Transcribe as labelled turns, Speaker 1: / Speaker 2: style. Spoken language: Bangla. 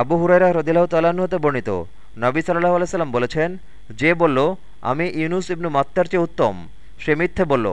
Speaker 1: আবু হুরাইরা হ্রদিল্লাহ তাল্লাহতে বর্ণিত। নবী সাল্লাহ আলাইসাল্লাম বলেছেন, যে বলল, আমি ইউনুস ইবনু মাত্তার চেয়ে উত্তম সে মিথ্যে বলল।